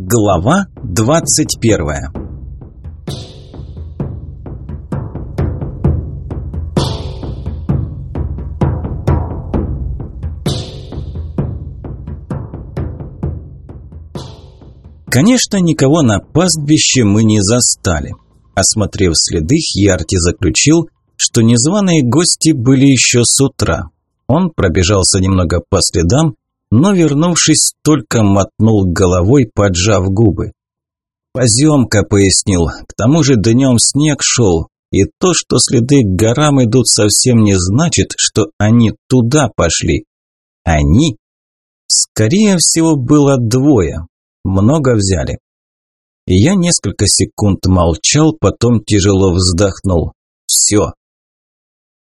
Глава 21 Конечно, никого на пастбище мы не застали. Осмотрев следы, Хьярти заключил, что незваные гости были еще с утра. Он пробежался немного по следам, но, вернувшись, только мотнул головой, поджав губы. «Поземка», — пояснил, — «к тому же днем снег шел, и то, что следы к горам идут, совсем не значит, что они туда пошли. Они? Скорее всего, было двое. Много взяли». Я несколько секунд молчал, потом тяжело вздохнул. «Все,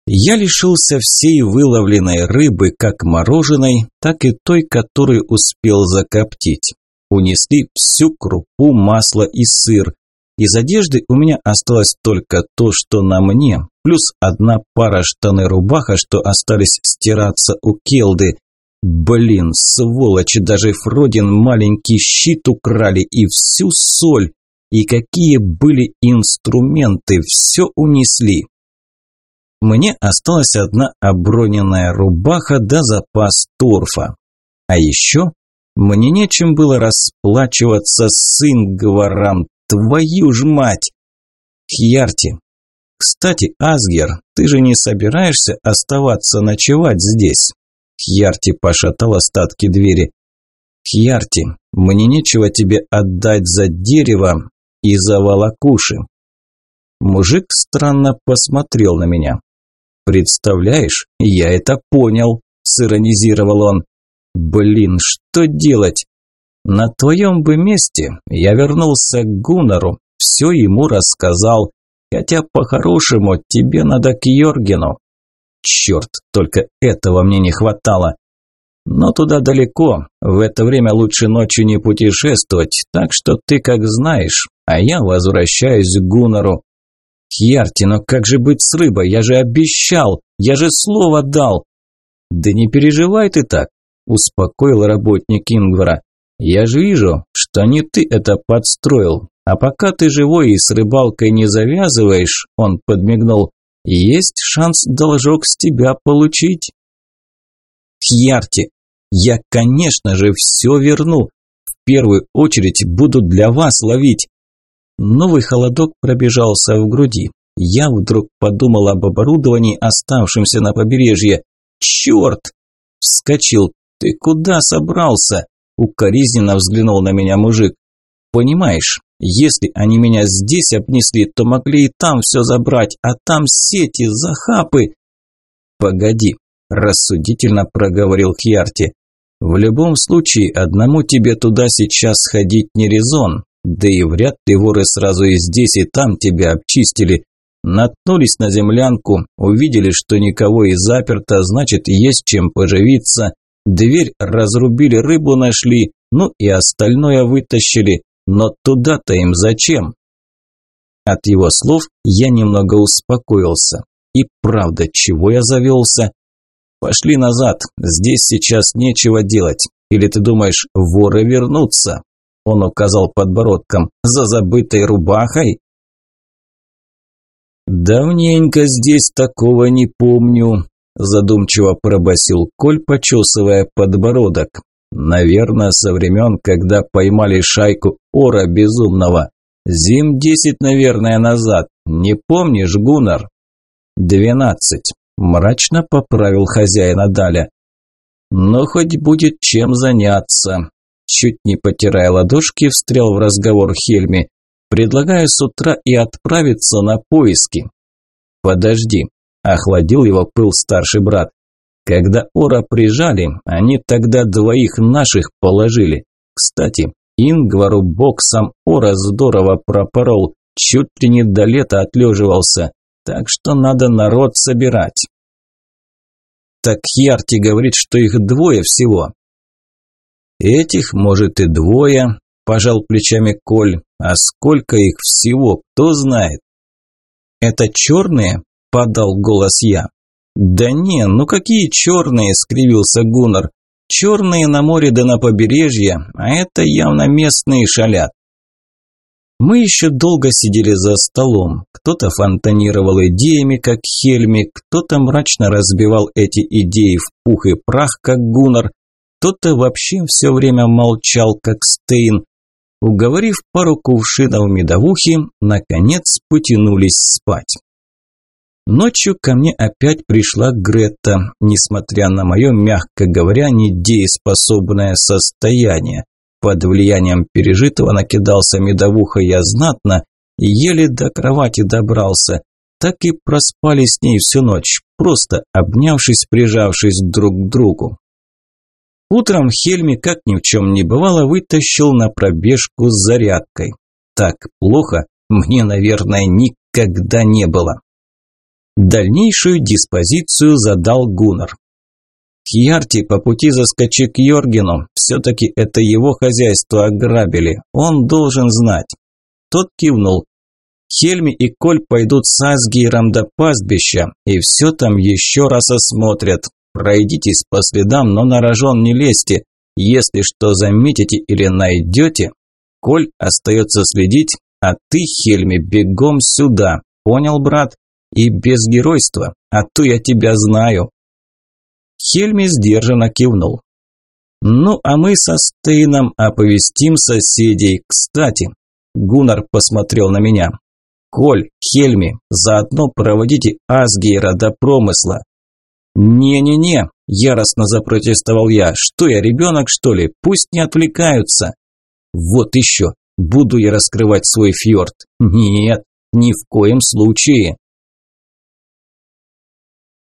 я лишился всей выловленной рыбы, как мороженой, так и той, которую успел закоптить. Унесли всю крупу, масло и сыр. Из одежды у меня осталось только то, что на мне, плюс одна пара штаны рубаха, что остались стираться у Келды. Блин, сволочи, даже Фродин маленький щит украли и всю соль. И какие были инструменты, все унесли. Мне осталась одна оброненная рубаха да запас торфа. А еще мне нечем было расплачиваться с Ингваром, твою ж мать! Хьярти. Кстати, Асгер, ты же не собираешься оставаться ночевать здесь? Хьярти пошатал остатки двери. Хьярти, мне нечего тебе отдать за дерево и за волокуши. Мужик странно посмотрел на меня. «Представляешь, я это понял», – сиронизировал он. «Блин, что делать? На твоем бы месте я вернулся к Гуннару, все ему рассказал, хотя по-хорошему тебе надо к Йоргену». Черт, только этого мне не хватало. Но туда далеко, в это время лучше ночью не путешествовать, так что ты как знаешь, а я возвращаюсь к Гуннару. «Хьярти, но как же быть с рыбой? Я же обещал! Я же слово дал!» «Да не переживай ты так!» – успокоил работник Ингвара. «Я же вижу, что не ты это подстроил. А пока ты живой и с рыбалкой не завязываешь, – он подмигнул, – есть шанс должок с тебя получить». «Хьярти, я, конечно же, все верну. В первую очередь буду для вас ловить. Новый холодок пробежался в груди. Я вдруг подумал об оборудовании, оставшемся на побережье. «Черт!» Вскочил. «Ты куда собрался?» Укоризненно взглянул на меня мужик. «Понимаешь, если они меня здесь обнесли, то могли и там все забрать, а там сети, захапы!» «Погоди», – рассудительно проговорил Хьярти. «В любом случае, одному тебе туда сейчас ходить не резон. Да и вряд ли воры сразу и здесь, и там тебя обчистили. Наткнулись на землянку, увидели, что никого и заперто, значит, есть чем поживиться. Дверь разрубили, рыбу нашли, ну и остальное вытащили. Но туда-то им зачем? От его слов я немного успокоился. И правда, чего я завелся? Пошли назад, здесь сейчас нечего делать. Или ты думаешь, воры вернутся? Он указал подбородком. «За забытой рубахой?» «Давненько здесь такого не помню», – задумчиво пробасил Коль, почесывая подбородок. «Наверное, со времен, когда поймали шайку Ора Безумного. Зим десять, наверное, назад. Не помнишь, Гунар?» «Двенадцать», – мрачно поправил хозяина Даля. «Но хоть будет чем заняться чуть не потирая ладошки, встрял в разговор Хельми. «Предлагаю с утра и отправиться на поиски». «Подожди», – охладил его пыл старший брат. «Когда Ора прижали, они тогда двоих наших положили. Кстати, Ингвару боксом Ора здорово пропорол, чуть ли не до лета отлеживался, так что надо народ собирать». «Так Ярти говорит, что их двое всего», «Этих, может, и двое», – пожал плечами Коль. «А сколько их всего, кто знает?» «Это черные?» – подал голос я. «Да не, ну какие черные?» – скривился Гуннар. черные на море да на побережье, а это явно местные шалят. Мы еще долго сидели за столом. Кто-то фонтанировал идеями, как Хельми, кто-то мрачно разбивал эти идеи в пух и прах, как Гуннар, кто-то вообще все время молчал, как Стейн. Уговорив пару кувшинов медовухи, наконец потянулись спать. Ночью ко мне опять пришла Гретта, несмотря на мое, мягко говоря, недееспособное состояние. Под влиянием пережитого накидался медовуха я знатно, еле до кровати добрался. Так и проспали с ней всю ночь, просто обнявшись, прижавшись друг к другу. Утром Хельми, как ни в чем не бывало, вытащил на пробежку с зарядкой. Так плохо мне, наверное, никогда не было. Дальнейшую диспозицию задал Гуннар. Кьярти по пути заскочи к Йоргену, все-таки это его хозяйство ограбили, он должен знать. Тот кивнул. Хельми и Коль пойдут с Асгейром до пастбища, и все там еще раз осмотрят. Пройдитесь по следам, но на рожон не лезьте. Если что заметите или найдете, Коль остается следить, а ты, Хельми, бегом сюда. Понял, брат? И без геройства, а то я тебя знаю». Хельми сдержанно кивнул. «Ну, а мы со Стейном оповестим соседей. Кстати, Гуннар посмотрел на меня. Коль, Хельми, заодно проводите Асгейра до промысла. «Не-не-не», – яростно запротестовал я. «Что я, ребенок, что ли? Пусть не отвлекаются». «Вот еще, буду я раскрывать свой фьорд». «Нет, ни в коем случае».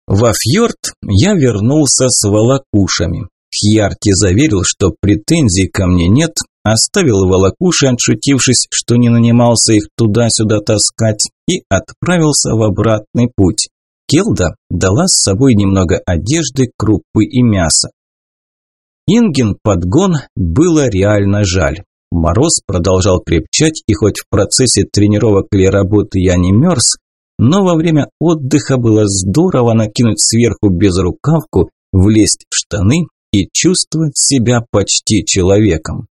Во фьорд я вернулся с волокушами. Хьярти заверил, что претензий ко мне нет, оставил волокуши, отшутившись, что не нанимался их туда-сюда таскать, и отправился в обратный путь. Келда дала с собой немного одежды, крупы и мяса. Инген подгон было реально жаль. Мороз продолжал крепчать, и хоть в процессе тренировок или работы я не мерз, но во время отдыха было здорово накинуть сверху безрукавку, влезть в штаны и чувствовать себя почти человеком.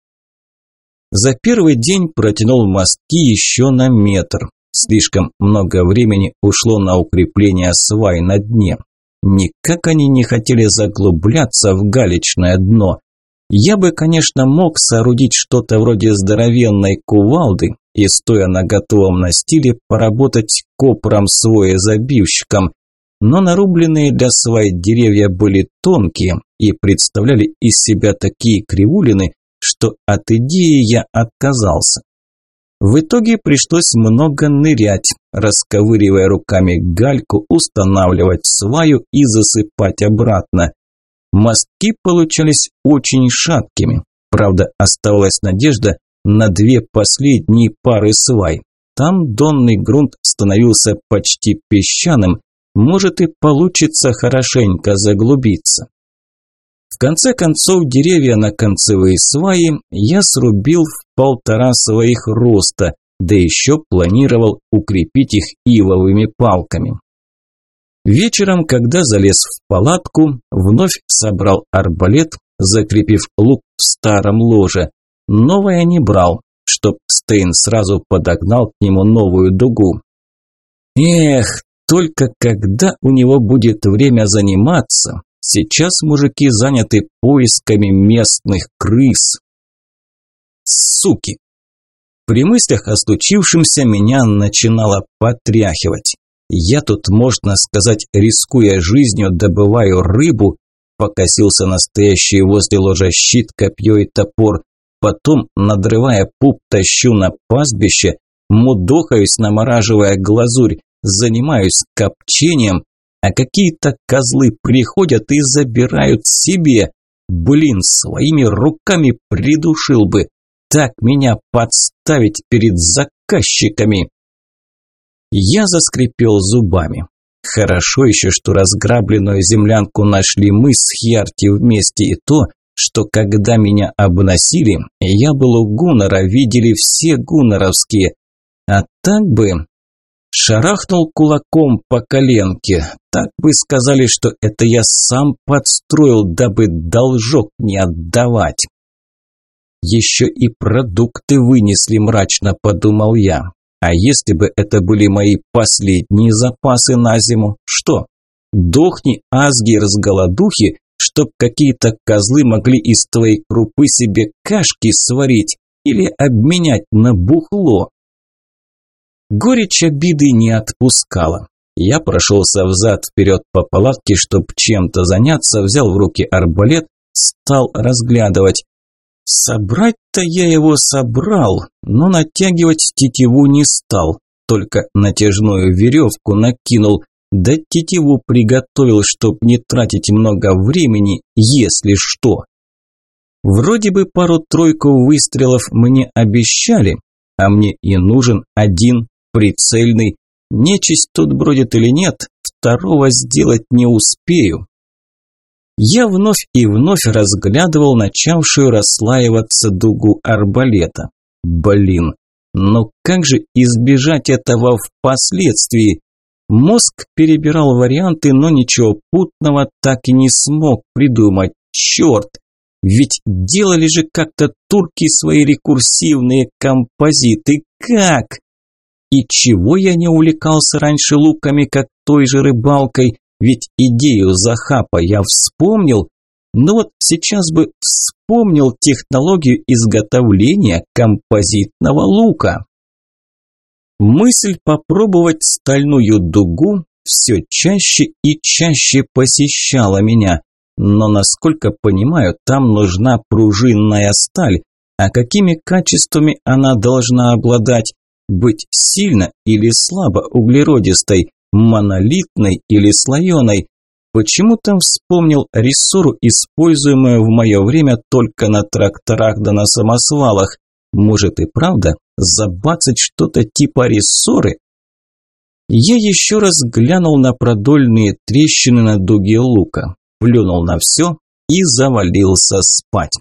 За первый день протянул мостки еще на метр. Слишком много времени ушло на укрепление свай на дне. Никак они не хотели заглубляться в галечное дно. Я бы, конечно, мог соорудить что-то вроде здоровенной кувалды, и, стоя на готовом настиле, поработать копром забивщиком. Но нарубленные для свай деревья были тонкие и представляли из себя такие кривулины, что от идеи я отказался. В итоге пришлось много нырять, расковыривая руками гальку, устанавливать сваю и засыпать обратно. Мостки получались очень шаткими. Правда, оставалась надежда, на две последние пары свай. Там донный грунт становился почти песчаным, может и получится хорошенько заглубиться. В конце концов, деревья на концевые сваи я срубил в полтора своих роста, да еще планировал укрепить их ивовыми палками. Вечером, когда залез в палатку, вновь собрал арбалет, закрепив лук в старом ложе. Новое не брал, чтоб Стейн сразу подогнал к нему новую дугу. Эх, только когда у него будет время заниматься? Сейчас мужики заняты поисками местных крыс. Суки! При мыслях о случившемся меня начинало потряхивать. Я тут, можно сказать, рискуя жизнью, добываю рыбу, покосился настоящий возле ложа щит, копье и топор, Потом, надрывая пуп, тащу на пастбище, мудохаюсь, намораживая глазурь, занимаюсь копчением, а какие-то козлы приходят и забирают себе. Блин, своими руками придушил бы. Так меня подставить перед заказчиками. Я заскрипел зубами. Хорошо еще, что разграбленную землянку нашли мы с Хьярти вместе и то, что когда меня обносили, я был у Гуннера, видели все гуннеровские. А так бы... Шарахнул кулаком по коленке. Так бы сказали, что это я сам подстроил, дабы должок не отдавать. Еще и продукты вынесли, мрачно подумал я. А если бы это были мои последние запасы на зиму, что? Дохни, Асгир, с голодухи, чтоб какие-то козлы могли из твоей крупы себе кашки сварить или обменять на бухло. Горечь обиды не отпускала. Я прошелся взад-вперед по палатке, чтоб чем-то заняться, взял в руки арбалет, стал разглядывать. Собрать-то я его собрал, но натягивать тетиву не стал, только натяжную веревку накинул, да тетиву приготовил, чтоб не тратить много времени, если что. Вроде бы пару-тройку выстрелов мне обещали, а мне и нужен один прицельный. Нечисть тут бродит или нет, второго сделать не успею. Я вновь и вновь разглядывал начавшую расслаиваться дугу арбалета. Блин, но как же избежать этого впоследствии? Мозг перебирал варианты, но ничего путного так и не смог придумать. Черт! Ведь делали же как-то турки свои рекурсивные композиты. Как? И чего я не увлекался раньше луками, как той же рыбалкой? Ведь идею захапа я вспомнил, но вот сейчас бы вспомнил технологию изготовления композитного лука. Мысль попробовать стальную дугу все чаще и чаще посещала меня, но, насколько понимаю, там нужна пружинная сталь, а какими качествами она должна обладать? Быть сильно или слабо углеродистой, монолитной или слоеной. Почему-то вспомнил рессору, используемую в мое время только на тракторах да на самосвалах. Может и правда забацать что-то типа рессоры? Я еще раз глянул на продольные трещины на дуге лука, плюнул на все и завалился спать.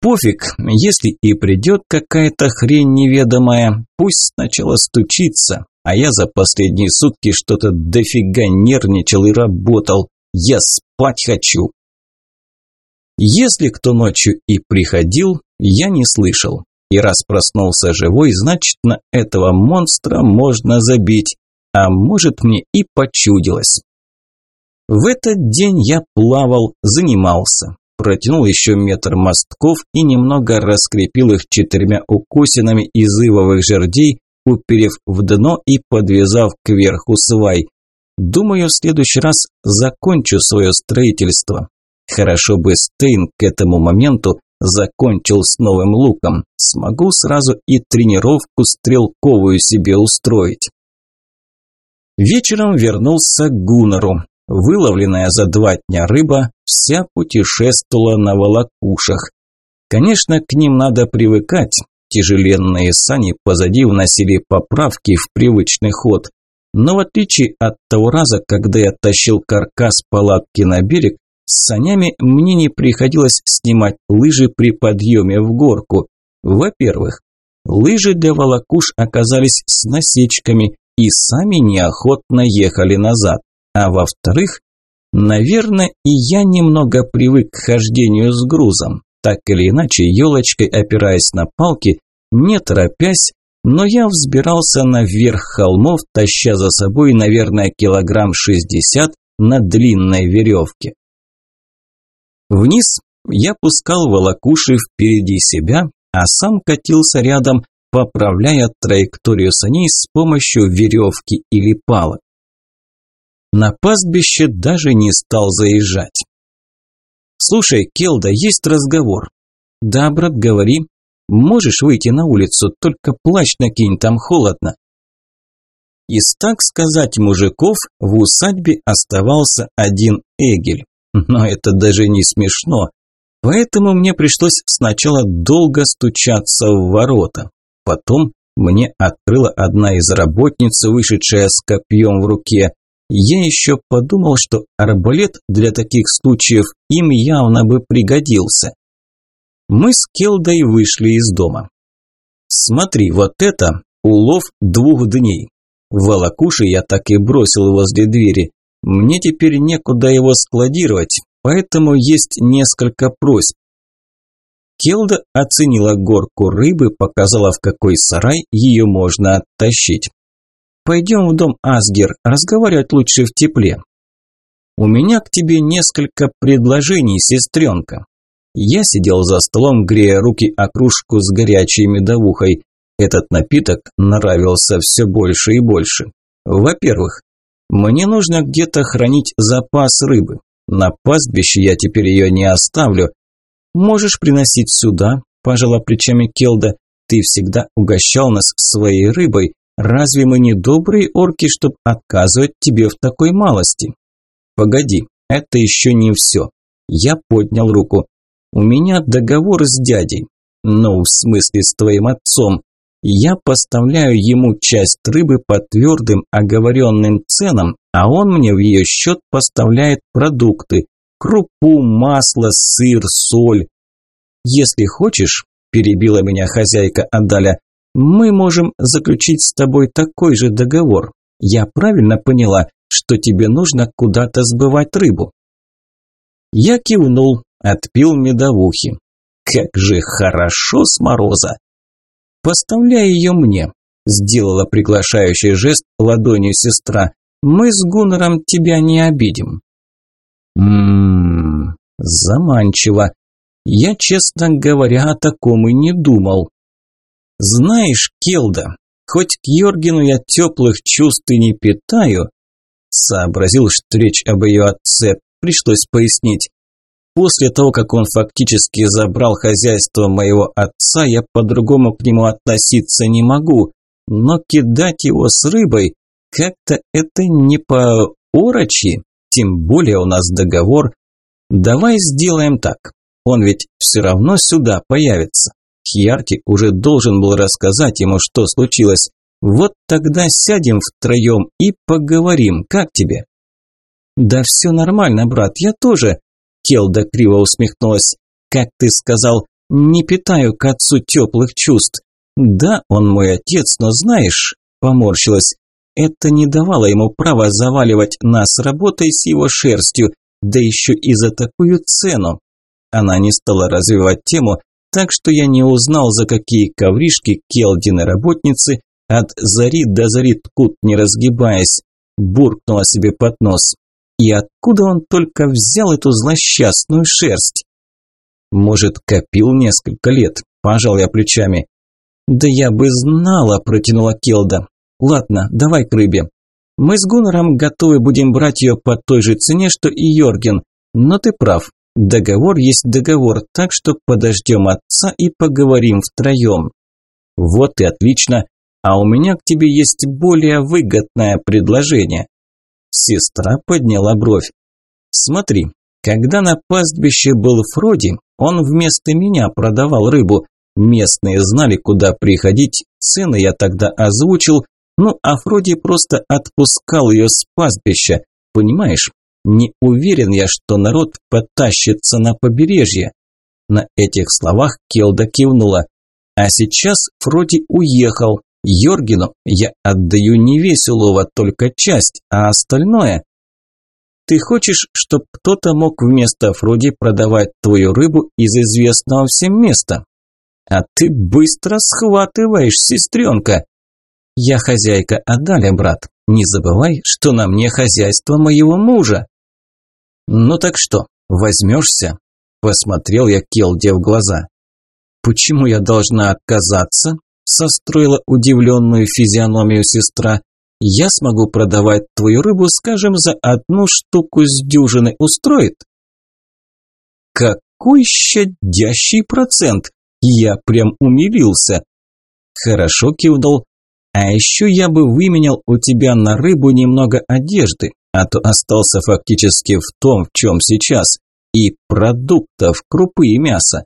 Пофиг, если и придет какая-то хрень неведомая, пусть сначала стучится, а я за последние сутки что-то дофига нервничал и работал. Я спать хочу. Если кто ночью и приходил, я не слышал. И раз проснулся живой, значит на этого монстра можно забить. А может мне и почудилось. В этот день я плавал, занимался. Протянул еще метр мостков и немного раскрепил их четырьмя укосинами из ивовых жердей, уперев в дно и подвязав кверху свай. Думаю, в следующий раз закончу свое строительство. Хорошо бы Стейн к этому моменту закончил с новым луком. Смогу сразу и тренировку стрелковую себе устроить. Вечером вернулся к Гуннеру. Выловленная за два дня рыба вся путешествовала на волокушах. Конечно, к ним надо привыкать, Тяжеленные сани позади вносили поправки в привычный ход. Но в отличие от того раза, когда я тащил каркас палатки на берег, с санями мне не приходилось снимать лыжи при подъеме в горку. Во-первых, лыжи для волокуш оказались с насечками и сами неохотно ехали назад. А во-вторых, наверное, и я немного привык к хождению с грузом. Так или иначе, елочкой опираясь на палки, не торопясь, но я взбирался наверх холмов, таща за собой, наверное, килограмм шестьдесят на длинной веревке. Вниз я пускал волокуши впереди себя, а сам катился рядом, поправляя траекторию саней с помощью веревки или палок. На пастбище даже не стал заезжать. «Слушай, Келда, есть разговор». «Да, брат, говори». «Можешь выйти на улицу, только плащ накинь, там холодно». Из, так сказать, мужиков в усадьбе оставался один Эгель. Но это даже не смешно. Поэтому мне пришлось сначала долго стучаться в ворота. Потом мне открыла одна из работниц, вышедшая с копьем в руке. Я еще подумал, что арбалет для таких случаев им явно бы пригодился. Мы с Келдой вышли из дома. Смотри, вот это улов двух дней. Волокуши я так и бросил возле двери. Мне теперь некуда его складировать, поэтому есть несколько просьб. Келда оценила горку рыбы, показала, в какой сарай ее можно оттащить. «Пойдем в дом Асгер, разговаривать лучше в тепле». «У меня к тебе несколько предложений, сестренка». Я сидел за столом, грея руки о кружку с горячей медовухой. Этот напиток нравился все больше и больше. Во-первых, мне нужно где-то хранить запас рыбы. На пастбище я теперь ее не оставлю. Можешь приносить сюда, пожала плечами Келда. Ты всегда угощал нас своей рыбой. Разве мы не добрые орки, чтобы отказывать тебе в такой малости? Погоди, это еще не все. Я поднял руку. У меня договор с дядей. Ну, в смысле, с твоим отцом. Я поставляю ему часть рыбы по твердым оговоренным ценам, а он мне в ее счет поставляет продукты – крупу, масло, сыр, соль. Если хочешь, перебила меня хозяйка Адаля, мы можем заключить с тобой такой же договор. Я правильно поняла, что тебе нужно куда-то сбывать рыбу? Я кивнул, отпил медовухи. Как же хорошо с мороза! «Поставляй ее мне», – сделала приглашающий жест ладонью сестра. «Мы с Гуннером тебя не обидим». Ммм, заманчиво. Я, честно говоря, о таком и не думал. Знаешь, Келда, хоть к Йоргену я теплых чувств и не питаю, сообразил, что речь об ее отце, пришлось пояснить. После того, как он фактически забрал хозяйство моего отца, я по-другому к нему относиться не могу. Но кидать его с рыбой, как-то это не по-орочи, тем более у нас договор. Давай сделаем так, он ведь все равно сюда появится. Хьярти уже должен был рассказать ему, что случилось. Вот тогда сядем втроем и поговорим, как тебе? Да все нормально, брат, я тоже. Келда криво усмехнулась. «Как ты сказал, не питаю к отцу теплых чувств. Да, он мой отец, но знаешь...» Поморщилась. «Это не давало ему права заваливать нас работой с его шерстью, да еще и за такую цену». Она не стала развивать тему, так что я не узнал, за какие ковришки Келдины работницы от зари до зари ткут, не разгибаясь. Буркнула себе под нос. И откуда он только взял эту злосчастную шерсть? Может, копил несколько лет, пожал я плечами. Да я бы знала, протянула Келда. Ладно, давай к рыбе. Мы с Гуннером готовы будем брать ее по той же цене, что и Йорген. Но ты прав, договор есть договор, так что подождем отца и поговорим втроем. Вот и отлично. А у меня к тебе есть более выгодное предложение. Сестра подняла бровь. «Смотри, когда на пастбище был Фроди, он вместо меня продавал рыбу. Местные знали, куда приходить, цены я тогда озвучил, ну а Фроди просто отпускал ее с пастбища. Понимаешь, не уверен я, что народ потащится на побережье». На этих словах Келда кивнула. А сейчас Фроди уехал, Йоргину я отдаю не весь улова, только часть, а остальное... Ты хочешь, чтобы кто-то мог вместо Фроди продавать твою рыбу из известного всем места? А ты быстро схватываешь, сестренка. Я хозяйка Адаля, брат. Не забывай, что на мне хозяйство моего мужа. Ну так что, возьмешься? Посмотрел я Келде в глаза. Почему я должна отказаться? состроила удивленную физиономию сестра. «Я смогу продавать твою рыбу, скажем, за одну штуку с дюжины. Устроит?» «Какой щадящий процент!» Я прям умилился. «Хорошо», кивнул. «А еще я бы выменял у тебя на рыбу немного одежды, а то остался фактически в том, в чем сейчас, и продуктов, крупы и мяса.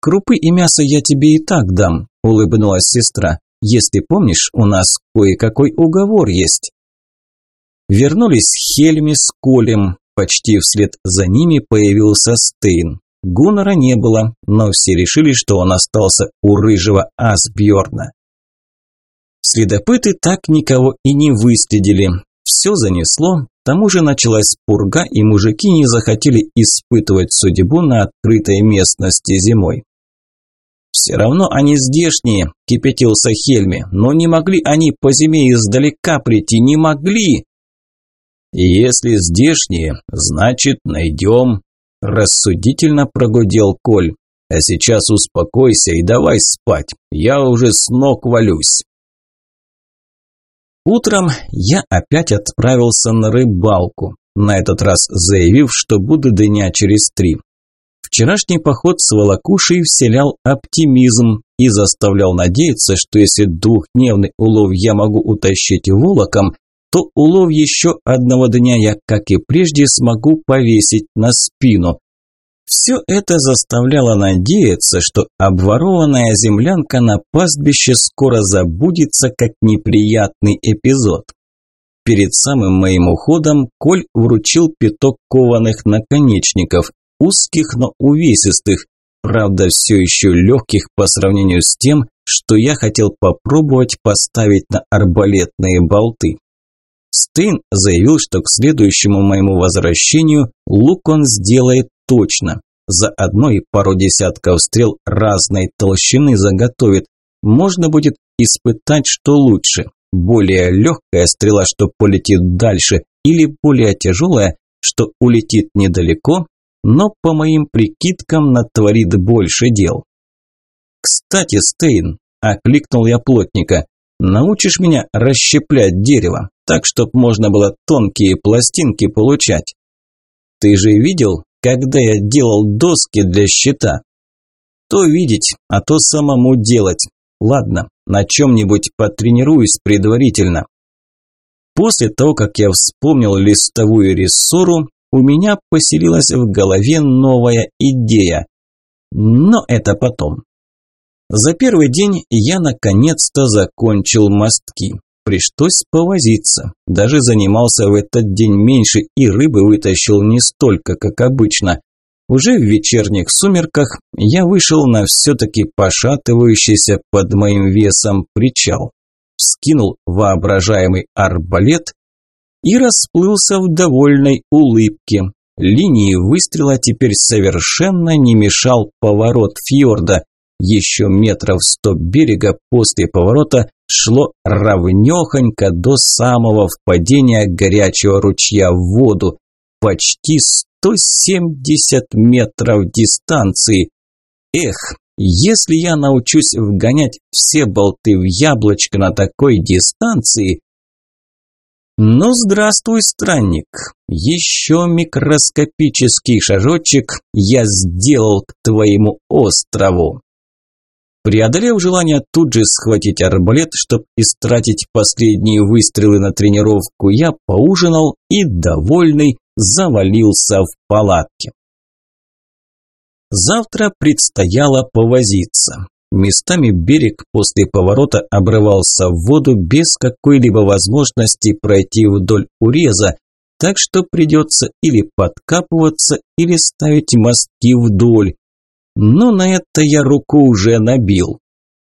Крупы и мясо я тебе и так дам, улыбнулась сестра. Если помнишь, у нас кое-какой уговор есть. Вернулись Хельми с Колем. Почти вслед за ними появился Стейн. Гуннера не было, но все решили, что он остался у рыжего Асбьорна. Следопыты так никого и не выследили. Все занесло, к тому же началась пурга, и мужики не захотели испытывать судьбу на открытой местности зимой. «Все равно они здешние», – кипятился Хельми, – «но не могли они по зиме издалека прийти, не могли!» «Если здешние, значит найдем», – рассудительно прогудел Коль. «А сейчас успокойся и давай спать, я уже с ног валюсь». Утром я опять отправился на рыбалку, на этот раз заявив, что буду дня через три. Вчерашний поход с волокушей вселял оптимизм и заставлял надеяться, что если двухдневный улов я могу утащить волоком, то улов еще одного дня я, как и прежде, смогу повесить на спину. Все это заставляло надеяться, что обворованная землянка на пастбище скоро забудется как неприятный эпизод. Перед самым моим уходом Коль вручил пяток кованых наконечников, узких, но увесистых, правда все еще легких по сравнению с тем, что я хотел попробовать поставить на арбалетные болты. Стейн заявил, что к следующему моему возвращению лук он сделает точно. Заодно и пару десятков стрел разной толщины заготовит. Можно будет испытать, что лучше. Более легкая стрела, что полетит дальше, или более тяжелая, что улетит недалеко, но по моим прикидкам натворит больше дел. «Кстати, Стейн», – окликнул я плотника, – «научишь меня расщеплять дерево, так, чтоб можно было тонкие пластинки получать?» «Ты же видел, когда я делал доски для щита?» «То видеть, а то самому делать. Ладно, на чем-нибудь потренируюсь предварительно». После того, как я вспомнил листовую рессору, у меня поселилась в голове новая идея. Но это потом. За первый день я наконец-то закончил мостки. Пришлось повозиться. Даже занимался в этот день меньше и рыбы вытащил не столько, как обычно. Уже в вечерних сумерках я вышел на все-таки пошатывающийся под моим весом причал. Вскинул воображаемый арбалет и расплылся в довольной улыбке. Линии выстрела теперь совершенно не мешал поворот фьорда. Еще метров сто берега после поворота шло равнехонько до самого впадения горячего ручья в воду. Почти 170 метров дистанции. Эх, если я научусь вгонять все болты в яблочко на такой дистанции, ну, здравствуй, странник. Еще микроскопический шажочек я сделал к твоему острову. Преодолев желание тут же схватить арбалет, чтобы истратить последние выстрелы на тренировку, я поужинал и, довольный, завалился в палатке. Завтра предстояло повозиться. Местами берег после поворота обрывался в воду без какой-либо возможности пройти вдоль уреза, так что придется или подкапываться, или ставить мостки вдоль. Но на это я руку уже набил.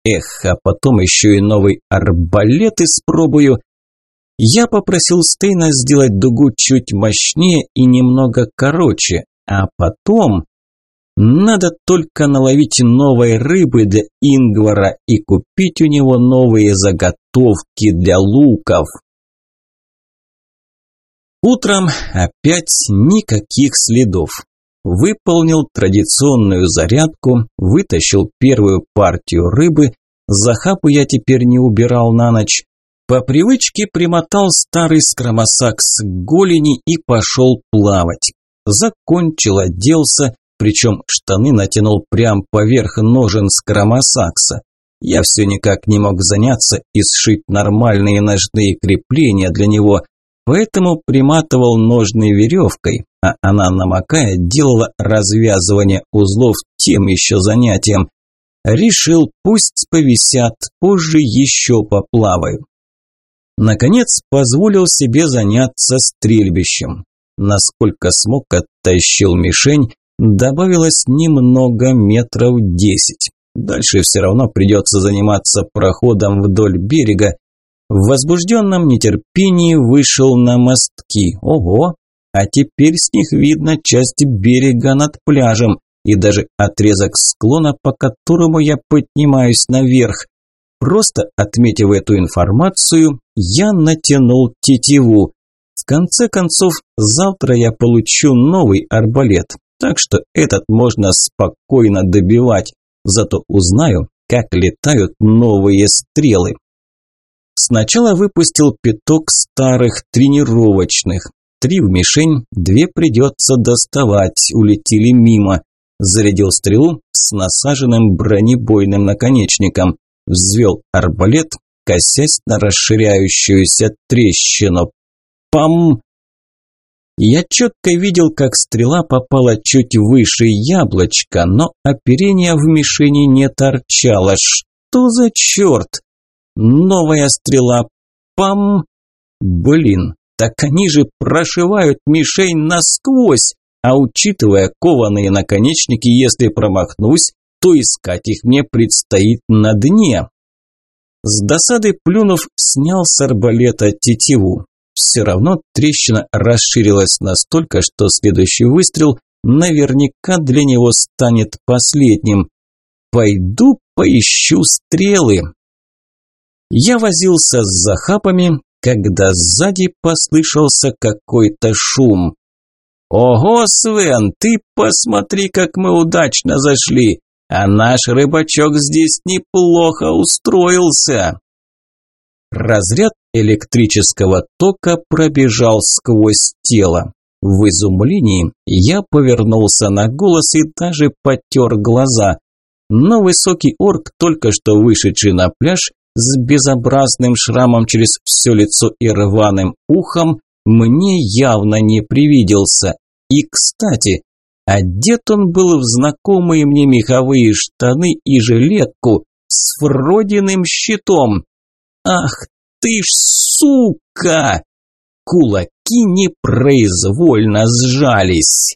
Эх, а потом еще и новый арбалет испробую. Я попросил Стейна сделать дугу чуть мощнее и немного короче, а потом надо только наловить новой рыбы для Ингвара и купить у него новые заготовки для луков. Утром опять никаких следов. Выполнил традиционную зарядку, вытащил первую партию рыбы, захапу я теперь не убирал на ночь. По привычке примотал старый скромосакс к голени и пошел плавать. Закончил, оделся, причем штаны натянул прямо поверх ножен с кромосакса. Я все никак не мог заняться и сшить нормальные ножные крепления для него, поэтому приматывал ножны веревкой, а она, намокая, делала развязывание узлов тем еще занятием. Решил, пусть повисят, позже еще поплаваю. Наконец, позволил себе заняться стрельбищем. Насколько смог, оттащил мишень Добавилось немного метров десять. Дальше все равно придется заниматься проходом вдоль берега, В возбужденном нетерпении вышел на мостки. Ого! А теперь с них видно часть берега над пляжем и даже отрезок склона, по которому я поднимаюсь наверх. Просто отметив эту информацию, я натянул тетиву. В конце концов, завтра я получу новый арбалет, так что этот можно спокойно добивать, зато узнаю, как летают новые стрелы. Сначала выпустил пяток старых тренировочных. Три в мишень, две придется доставать, улетели мимо. Зарядил стрелу с насаженным бронебойным наконечником. Взвел арбалет, косясь на расширяющуюся трещину. Пам! Я четко видел, как стрела попала чуть выше яблочка, но оперение в мишени не торчало. Что за черт? Новая стрела. Пам! Блин, так они же прошивают мишень насквозь. А учитывая кованые наконечники, если промахнусь, то искать их мне предстоит на дне. С досады плюнув, снял с арбалета тетиву. Все равно трещина расширилась настолько, что следующий выстрел наверняка для него станет последним. Пойду поищу стрелы. Я возился с захапами, когда сзади послышался какой-то шум. «Ого, Свен, ты посмотри, как мы удачно зашли, а наш рыбачок здесь неплохо устроился!» Разряд электрического тока пробежал сквозь тело. В изумлении я повернулся на голос и даже потер глаза. Но высокий орк, только что вышедший на пляж, с безобразным шрамом через все лицо и рваным ухом, мне явно не привиделся. И, кстати, одет он был в знакомые мне меховые штаны и жилетку с вродиным щитом. Ах ты ж сука! Кулаки непроизвольно сжались.